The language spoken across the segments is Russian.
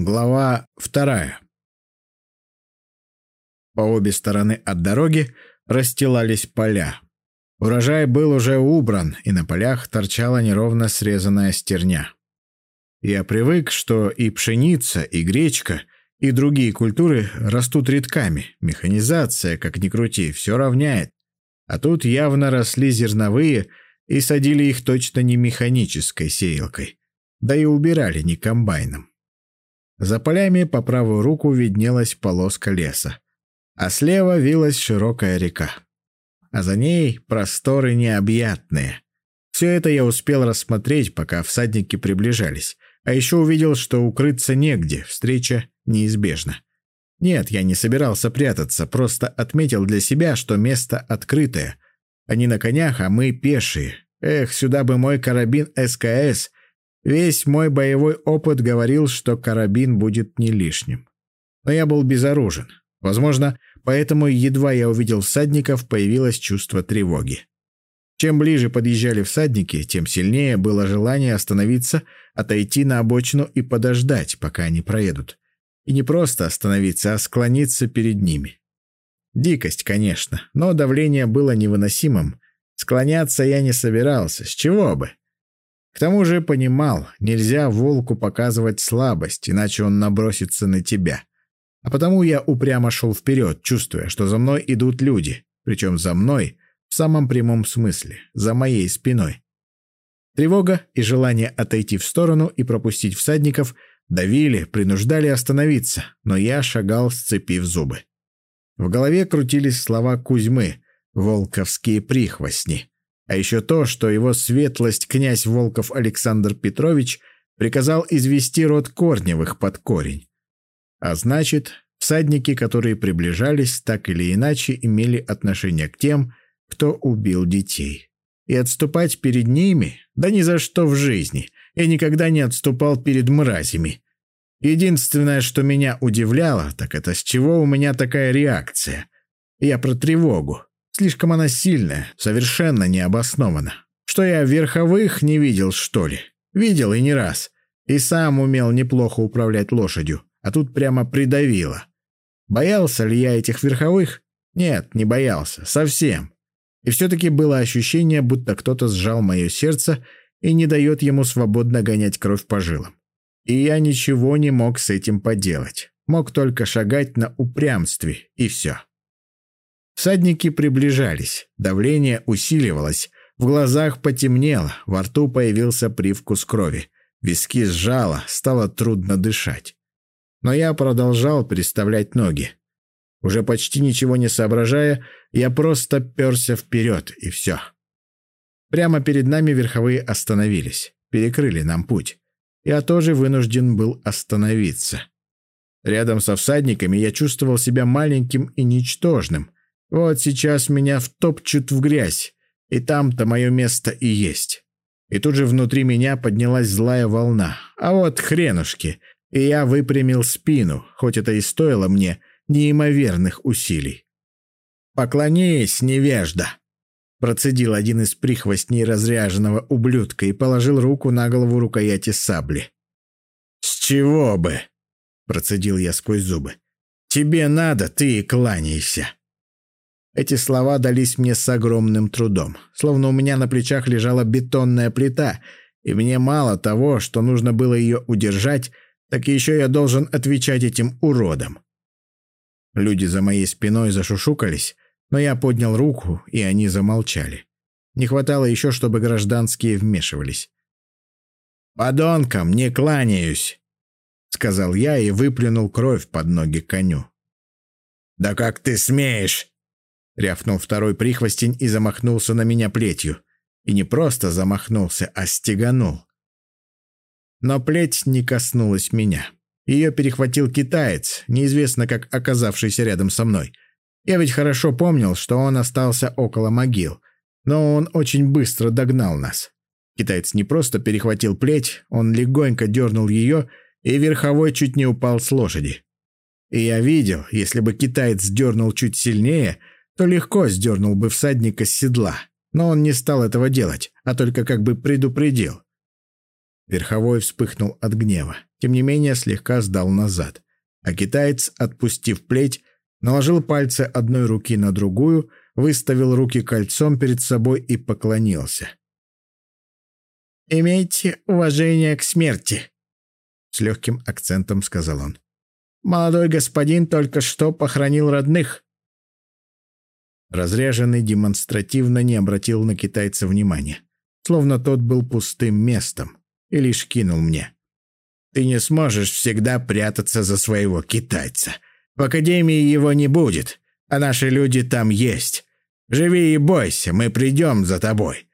Глава вторая. По обе стороны от дороги расстилались поля. Урожай был уже убран, и на полях торчала неровно срезанная стерня. Я привык, что и пшеница, и гречка, и другие культуры растут редками. Механизация, как ни крути, все равняет. А тут явно росли зерновые, и садили их точно не механической сеялкой. Да и убирали не комбайном. За полями по правую руку виднелась полоска леса, а слева вилась широкая река. А за ней просторы необъятные. Все это я успел рассмотреть, пока всадники приближались, а еще увидел, что укрыться негде, встреча неизбежна. Нет, я не собирался прятаться, просто отметил для себя, что место открытое. Они на конях, а мы пешие. Эх, сюда бы мой карабин СКС Весь мой боевой опыт говорил, что карабин будет не лишним. Но я был безоружен. Возможно, поэтому едва я увидел всадников, появилось чувство тревоги. Чем ближе подъезжали всадники, тем сильнее было желание остановиться, отойти на обочину и подождать, пока они проедут. И не просто остановиться, а склониться перед ними. Дикость, конечно, но давление было невыносимым. Склоняться я не собирался, с чего бы? К тому же понимал, нельзя волку показывать слабость, иначе он набросится на тебя. А потому я упрямо шел вперед, чувствуя, что за мной идут люди, причем за мной в самом прямом смысле, за моей спиной. Тревога и желание отойти в сторону и пропустить всадников давили, принуждали остановиться, но я шагал, сцепив зубы. В голове крутились слова Кузьмы «волковские прихвостни», а еще то, что его светлость князь Волков Александр Петрович приказал извести род Корневых под корень. А значит, всадники, которые приближались, так или иначе имели отношение к тем, кто убил детей. И отступать перед ними? Да ни за что в жизни. Я никогда не отступал перед мразями. Единственное, что меня удивляло, так это с чего у меня такая реакция. Я про тревогу. Слишком она сильная, совершенно необоснованно. Что я верховых не видел, что ли? Видел и не раз. И сам умел неплохо управлять лошадью, а тут прямо придавило. Боялся ли я этих верховых? Нет, не боялся. Совсем. И все-таки было ощущение, будто кто-то сжал мое сердце и не дает ему свободно гонять кровь по жилам. И я ничего не мог с этим поделать. Мог только шагать на упрямстве, и все. Всадники приближались, давление усиливалось, в глазах потемнело, во рту появился привкус крови, виски сжало, стало трудно дышать. Но я продолжал переставлять ноги. Уже почти ничего не соображая, я просто перся вперед, и все. Прямо перед нами верховые остановились, перекрыли нам путь. Я тоже вынужден был остановиться. Рядом со всадниками я чувствовал себя маленьким и ничтожным, вот сейчас меня втопчут в грязь, и там-то мое место и есть. И тут же внутри меня поднялась злая волна. А вот хренушки. И я выпрямил спину, хоть это и стоило мне неимоверных усилий. «Поклонись, невежда!» Процедил один из прихвостней разряженного ублюдка и положил руку на голову рукояти сабли. «С чего бы?» Процедил я сквозь зубы. «Тебе надо, ты и кланяйся!» Эти слова дались мне с огромным трудом, словно у меня на плечах лежала бетонная плита, и мне мало того, что нужно было ее удержать, так еще я должен отвечать этим уродам. Люди за моей спиной зашушукались, но я поднял руку, и они замолчали. Не хватало еще, чтобы гражданские вмешивались. «Подонкам не кланяюсь!» — сказал я и выплюнул кровь под ноги коню. «Да как ты смеешь!» Рявкнул второй прихвостень и замахнулся на меня плетью. И не просто замахнулся, а стеганул. Но плеть не коснулась меня. Ее перехватил китаец, неизвестно как оказавшийся рядом со мной. Я ведь хорошо помнил, что он остался около могил, но он очень быстро догнал нас. Китаец не просто перехватил плеть, он легонько дернул ее, и верховой чуть не упал с лошади. И я видел, если бы китаец дернул чуть сильнее — то легко сдернул бы всадника с седла, но он не стал этого делать, а только как бы предупредил. Верховой вспыхнул от гнева. тем не менее слегка сдал назад. А китаец, отпустив плеть, наложил пальцы одной руки на другую, выставил руки кольцом перед собой и поклонился. «Имейте уважение к смерти», — с легким акцентом сказал он. «Молодой господин только что похоронил родных». Разряженный демонстративно не обратил на китайца внимания, словно тот был пустым местом, и лишь кинул мне. «Ты не сможешь всегда прятаться за своего китайца. В академии его не будет, а наши люди там есть. Живи и бойся, мы придем за тобой».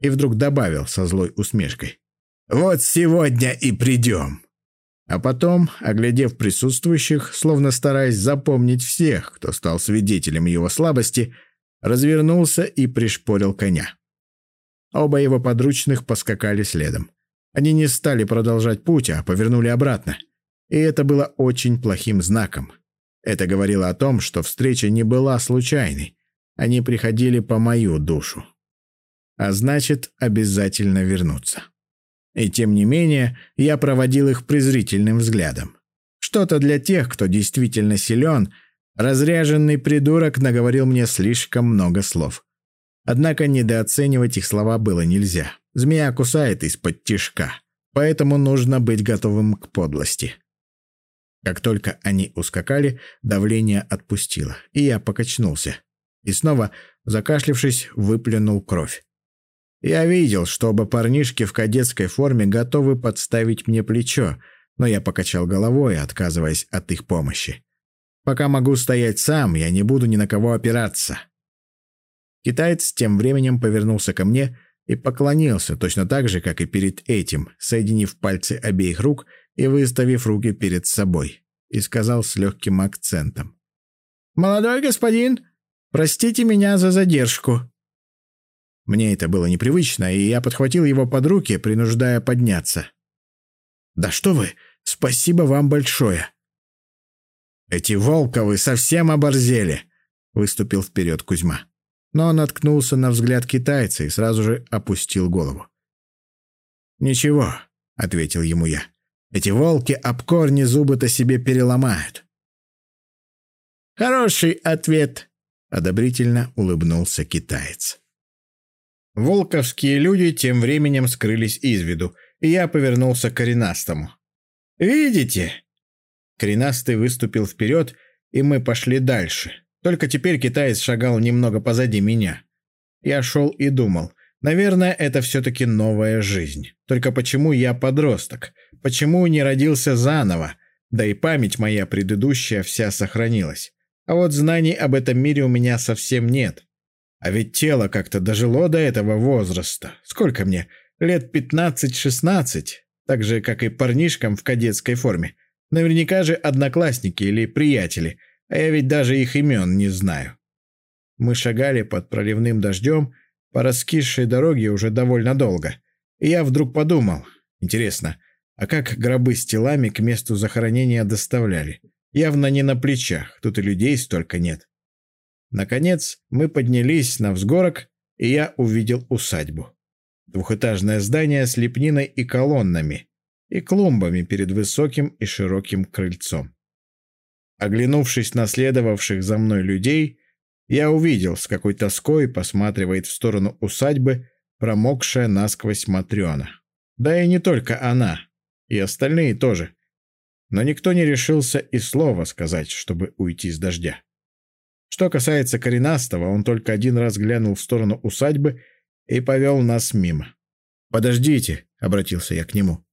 И вдруг добавил со злой усмешкой. «Вот сегодня и придем». А потом, оглядев присутствующих, словно стараясь запомнить всех, кто стал свидетелем его слабости, развернулся и пришпорил коня. Оба его подручных поскакали следом. Они не стали продолжать путь, а повернули обратно. И это было очень плохим знаком. Это говорило о том, что встреча не была случайной. Они приходили по мою душу. А значит, обязательно вернуться. И тем не менее, я проводил их презрительным взглядом. Что-то для тех, кто действительно силен, разряженный придурок наговорил мне слишком много слов. Однако недооценивать их слова было нельзя. Змея кусает из-под тишка, поэтому нужно быть готовым к подлости. Как только они ускакали, давление отпустило, и я покачнулся. И снова, закашлившись, выплюнул кровь. Я видел, что оба парнишки в кадетской форме готовы подставить мне плечо, но я покачал головой, отказываясь от их помощи. Пока могу стоять сам, я не буду ни на кого опираться. Китаец тем временем повернулся ко мне и поклонился, точно так же, как и перед этим, соединив пальцы обеих рук и выставив руки перед собой, и сказал с легким акцентом. «Молодой господин, простите меня за задержку. Мне это было непривычно, и я подхватил его под руки, принуждая подняться. «Да что вы! Спасибо вам большое!» «Эти Волковы совсем оборзели!» — выступил вперед Кузьма. Но он наткнулся на взгляд китайца и сразу же опустил голову. «Ничего», — ответил ему я. «Эти волки об корни зубы-то себе переломают». «Хороший ответ», — одобрительно улыбнулся китаец. Волковские люди тем временем скрылись из виду, и я повернулся к коренастому. «Видите?» Коренастый выступил вперед, и мы пошли дальше. Только теперь китаец шагал немного позади меня. Я шел и думал, наверное, это все-таки новая жизнь. Только почему я подросток? Почему не родился заново? Да и память моя предыдущая вся сохранилась. А вот знаний об этом мире у меня совсем нет. А ведь тело как-то дожило до этого возраста. Сколько мне? Лет 15-16, так же, как и парнишкам в кадетской форме. Наверняка же одноклассники или приятели, а я ведь даже их имен не знаю. Мы шагали под проливным дождем по раскисшей дороге уже довольно долго. И я вдруг подумал, интересно, а как гробы с телами к месту захоронения доставляли? Явно не на плечах, тут и людей столько нет. Наконец мы поднялись на взгорок, и я увидел усадьбу. Двухэтажное здание с лепниной и колоннами, и клумбами перед высоким и широким крыльцом. Оглянувшись на следовавших за мной людей, я увидел, с какой тоской посматривает в сторону усадьбы промокшая насквозь Матрена. Да и не только она, и остальные тоже. Но никто не решился и слова сказать, чтобы уйти с дождя. Что касается коренастого, он только один раз глянул в сторону усадьбы и повел нас мимо. «Подождите», — обратился я к нему.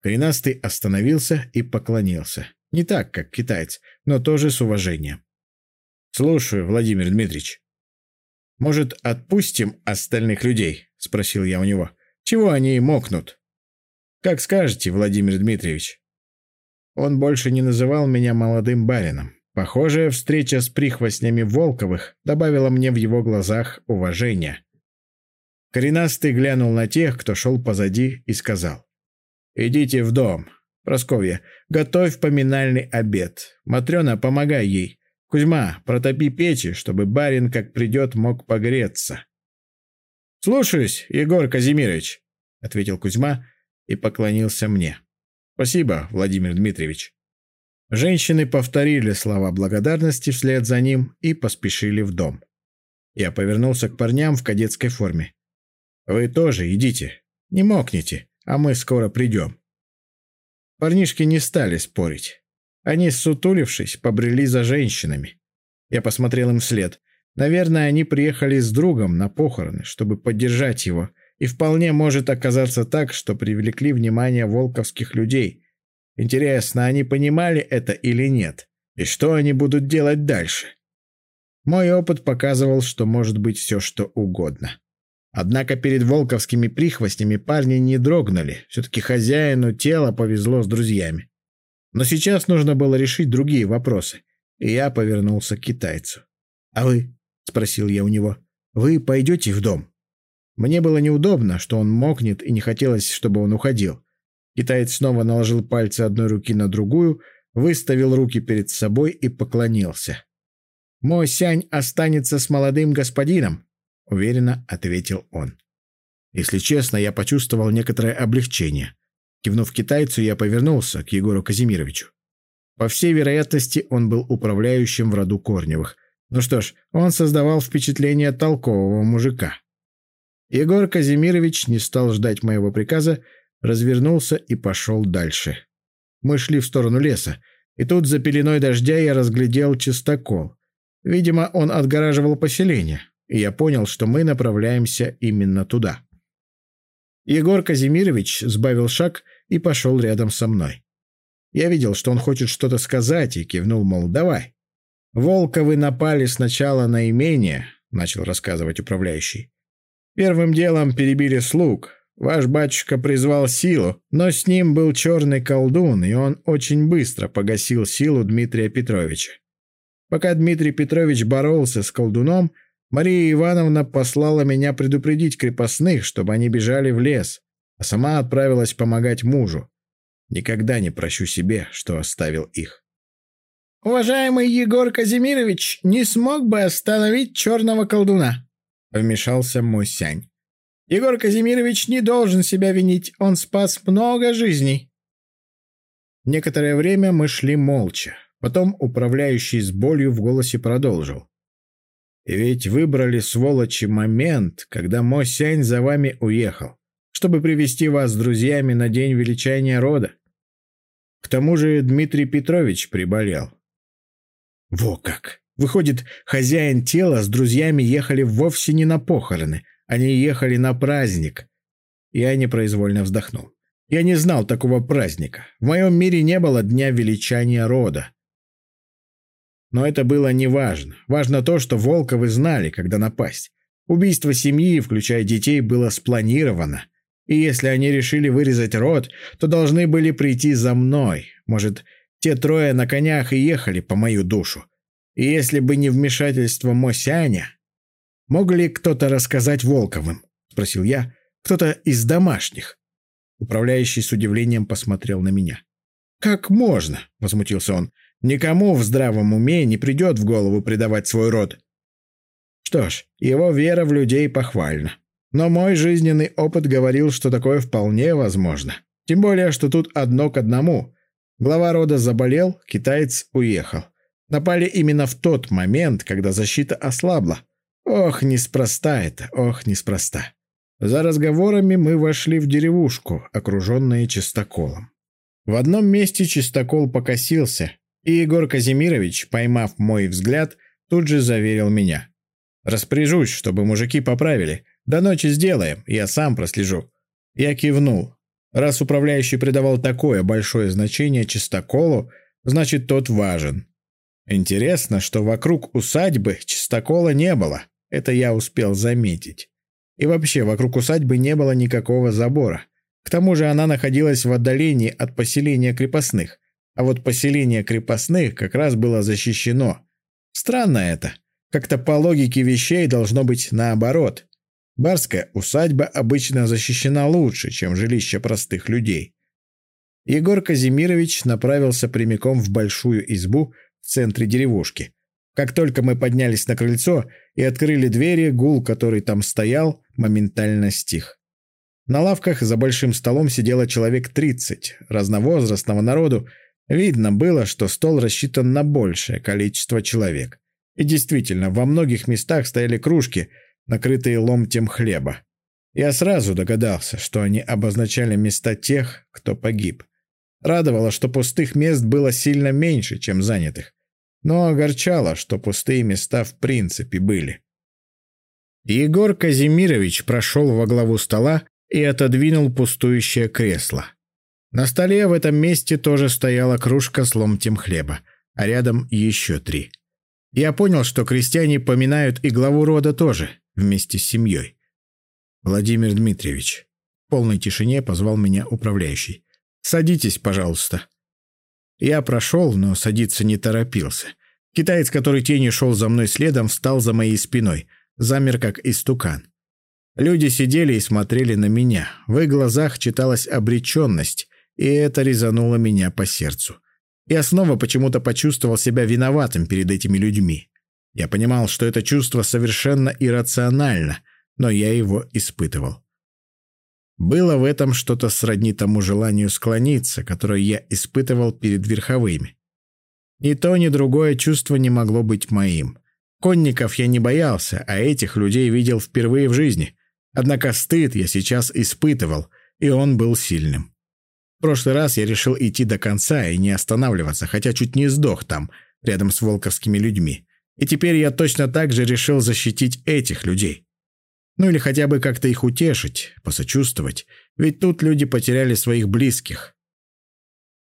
Коренастый остановился и поклонился. Не так, как китаец, но тоже с уважением. «Слушаю, Владимир Дмитриевич». «Может, отпустим остальных людей?» — спросил я у него. «Чего они мокнут?» «Как скажете, Владимир Дмитриевич». Он больше не называл меня молодым барином. Похожая встреча с прихвостнями Волковых добавила мне в его глазах уважение. Коренастый глянул на тех, кто шел позади, и сказал. «Идите в дом. Просковья, готовь поминальный обед. Матрена, помогай ей. Кузьма, протопи печи, чтобы барин, как придет, мог погреться». «Слушаюсь, Егор Казимирович», — ответил Кузьма и поклонился мне. Спасибо, Владимир Дмитриевич. Женщины повторили слова благодарности вслед за ним и поспешили в дом. Я повернулся к парням в кадетской форме. «Вы тоже идите. Не мокните, а мы скоро придем». Парнишки не стали спорить. Они, сутулившись, побрели за женщинами. Я посмотрел им вслед. Наверное, они приехали с другом на похороны, чтобы поддержать его, и вполне может оказаться так, что привлекли внимание волковских людей. Интересно, они понимали это или нет? И что они будут делать дальше? Мой опыт показывал, что может быть все что угодно. Однако перед волковскими прихвостнями парни не дрогнули. Все-таки хозяину тела повезло с друзьями. Но сейчас нужно было решить другие вопросы. И я повернулся к китайцу. «А вы?» — спросил я у него. «Вы пойдете в дом?» Мне было неудобно, что он мокнет, и не хотелось, чтобы он уходил. Китаец снова наложил пальцы одной руки на другую, выставил руки перед собой и поклонился. «Мой сянь останется с молодым господином», — уверенно ответил он. Если честно, я почувствовал некоторое облегчение. Кивнув китайцу, я повернулся к Егору Казимировичу. По всей вероятности, он был управляющим в роду Корневых. Ну что ж, он создавал впечатление толкового мужика. Егор Казимирович не стал ждать моего приказа, развернулся и пошел дальше. Мы шли в сторону леса, и тут за пеленой дождя я разглядел чистокол. Видимо, он отгораживал поселение, и я понял, что мы направляемся именно туда. Егор Казимирович сбавил шаг и пошел рядом со мной. Я видел, что он хочет что-то сказать, и кивнул, мол, давай. «Волковы напали сначала на имение», — начал рассказывать управляющий. «Первым делом перебили слуг. Ваш батюшка призвал силу, но с ним был черный колдун, и он очень быстро погасил силу Дмитрия Петровича. Пока Дмитрий Петрович боролся с колдуном, Мария Ивановна послала меня предупредить крепостных, чтобы они бежали в лес, а сама отправилась помогать мужу. Никогда не прощу себе, что оставил их. «Уважаемый Егор Казимирович не смог бы остановить черного колдуна», — вмешался мой сянь. «Егор Казимирович не должен себя винить, он спас много жизней». Некоторое время мы шли молча. Потом управляющий с болью в голосе продолжил. «И ведь выбрали, сволочи, момент, когда мой сянь за вами уехал, чтобы привести вас с друзьями на день величания рода. К тому же Дмитрий Петрович приболел». «Во как! Выходит, хозяин тела с друзьями ехали вовсе не на похороны, они ехали на праздник». Я непроизвольно вздохнул. Я не знал такого праздника. В моем мире не было дня величания рода. Но это было не важно. Важно то, что Волковы знали, когда напасть. Убийство семьи, включая детей, было спланировано. И если они решили вырезать рот, то должны были прийти за мной. Может, те трое на конях и ехали по мою душу. И если бы не вмешательство Мосяня... «Мог ли кто-то рассказать Волковым?» — спросил я. «Кто-то из домашних?» Управляющий с удивлением посмотрел на меня. «Как можно?» — возмутился он. Никому в здравом уме не придет в голову предавать свой род. Что ж, его вера в людей похвальна. Но мой жизненный опыт говорил, что такое вполне возможно. Тем более, что тут одно к одному. Глава рода заболел, китаец уехал. Напали именно в тот момент, когда защита ослабла. Ох, неспроста это, ох, неспроста. За разговорами мы вошли в деревушку, окруженные чистоколом. В одном месте чистокол покосился, и Егор Казимирович, поймав мой взгляд, тут же заверил меня. «Распоряжусь, чтобы мужики поправили. До ночи сделаем, я сам прослежу». Я кивнул. Раз управляющий придавал такое большое значение чистоколу, значит, тот важен. Интересно, что вокруг усадьбы чистокола не было. Это я успел заметить. И вообще, вокруг усадьбы не было никакого забора. К тому же она находилась в отдалении от поселения крепостных. А вот поселение крепостных как раз было защищено. Странно это. Как-то по логике вещей должно быть наоборот. Барская усадьба обычно защищена лучше, чем жилище простых людей. Егор Казимирович направился прямиком в большую избу в центре деревушки. Как только мы поднялись на крыльцо и открыли двери, гул, который там стоял, моментально стих. На лавках за большим столом сидело человек тридцать, разновозрастного народу. Видно было, что стол рассчитан на большее количество человек. И действительно, во многих местах стояли кружки, накрытые ломтем хлеба. Я сразу догадался, что они обозначали места тех, кто погиб. Радовало, что пустых мест было сильно меньше, чем занятых. Но огорчало, что пустые места в принципе были. Егор Казимирович прошел во главу стола и отодвинул пустующее кресло. На столе в этом месте тоже стояла кружка с ломтем хлеба, а рядом еще три. Я понял, что крестьяне поминают и главу рода тоже, вместе с семьей. «Владимир Дмитриевич», в полной тишине позвал меня управляющий. «Садитесь, пожалуйста». Я прошел, но садиться не торопился. Китаец, который тенью шел за мной следом, встал за моей спиной, замер как истукан. Люди сидели и смотрели на меня. В их глазах читалась обреченность, и это резануло меня по сердцу. Я снова почему-то почувствовал себя виноватым перед этими людьми. Я понимал, что это чувство совершенно иррационально, но я его испытывал. Было в этом что-то сродни тому желанию склониться, которое я испытывал перед верховыми. Ни то, ни другое чувство не могло быть моим. Конников я не боялся, а этих людей видел впервые в жизни. Однако стыд я сейчас испытывал, и он был сильным. В прошлый раз я решил идти до конца и не останавливаться, хотя чуть не сдох там, рядом с волковскими людьми. И теперь я точно так же решил защитить этих людей. Ну или хотя бы как-то их утешить, посочувствовать, ведь тут люди потеряли своих близких.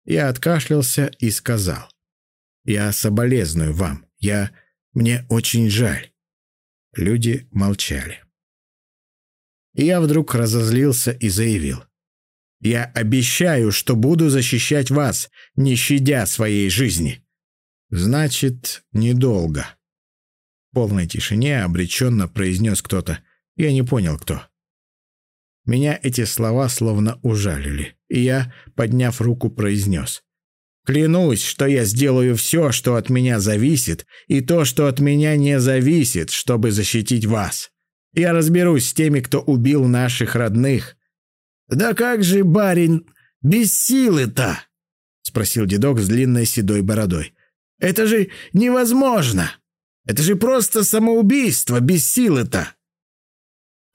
Я откашлялся и сказал. «Я соболезную вам. Я... Мне очень жаль». Люди молчали. И я вдруг разозлился и заявил. «Я обещаю, что буду защищать вас, не щадя своей жизни». «Значит, недолго». В полной тишине обреченно произнес кто-то. Я не понял, кто. Меня эти слова словно ужалили, и я, подняв руку, произнес. «Клянусь, что я сделаю все, что от меня зависит, и то, что от меня не зависит, чтобы защитить вас. Я разберусь с теми, кто убил наших родных». «Да как же, барин, без силы-то?» — спросил дедок с длинной седой бородой. «Это же невозможно! Это же просто самоубийство без силы-то!»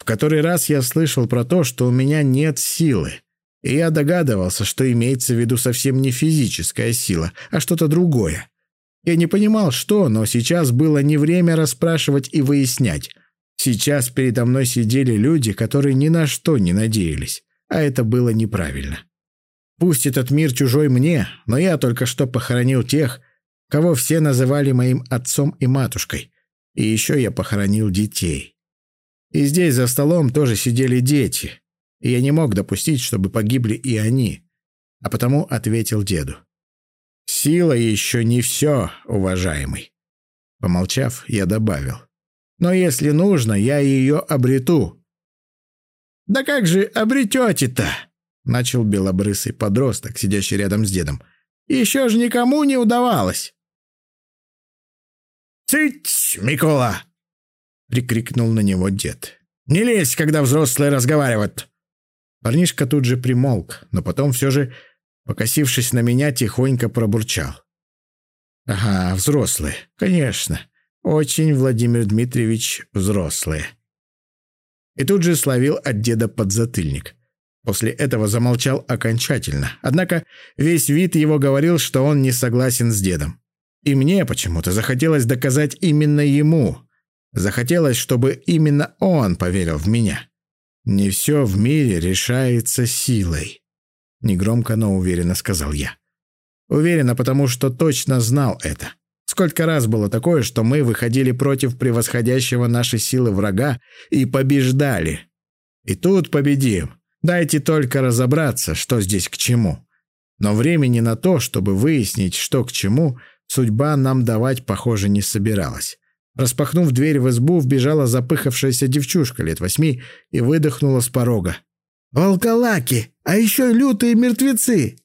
В который раз я слышал про то, что у меня нет силы. И я догадывался, что имеется в виду совсем не физическая сила, а что-то другое. Я не понимал, что, но сейчас было не время расспрашивать и выяснять. Сейчас передо мной сидели люди, которые ни на что не надеялись, а это было неправильно. Пусть этот мир чужой мне, но я только что похоронил тех, кого все называли моим отцом и матушкой. И еще я похоронил детей. И здесь за столом тоже сидели дети, и я не мог допустить, чтобы погибли и они, а потому ответил деду. «Сила еще не все, уважаемый». Помолчав, я добавил. «Но если нужно, я ее обрету». «Да как же обретете-то?» — начал белобрысый подросток, сидящий рядом с дедом. «Еще же никому не удавалось». «Цыть, Микола!» Прикрикнул на него дед. «Не лезь, когда взрослые разговаривают!» Парнишка тут же примолк, но потом все же, покосившись на меня, тихонько пробурчал. «Ага, взрослые, конечно. Очень, Владимир Дмитриевич, взрослые». И тут же словил от деда подзатыльник. После этого замолчал окончательно. Однако весь вид его говорил, что он не согласен с дедом. И мне почему-то захотелось доказать именно ему, Захотелось, чтобы именно он поверил в меня. «Не все в мире решается силой», — негромко, но уверенно сказал я. Уверенно, потому что точно знал это. Сколько раз было такое, что мы выходили против превосходящего наши силы врага и побеждали. И тут победим. Дайте только разобраться, что здесь к чему. Но времени на то, чтобы выяснить, что к чему, судьба нам давать, похоже, не собиралась. Распахнув дверь в избу, вбежала запыхавшаяся девчушка лет восьми и выдохнула с порога. «Волколаки! А еще лютые мертвецы!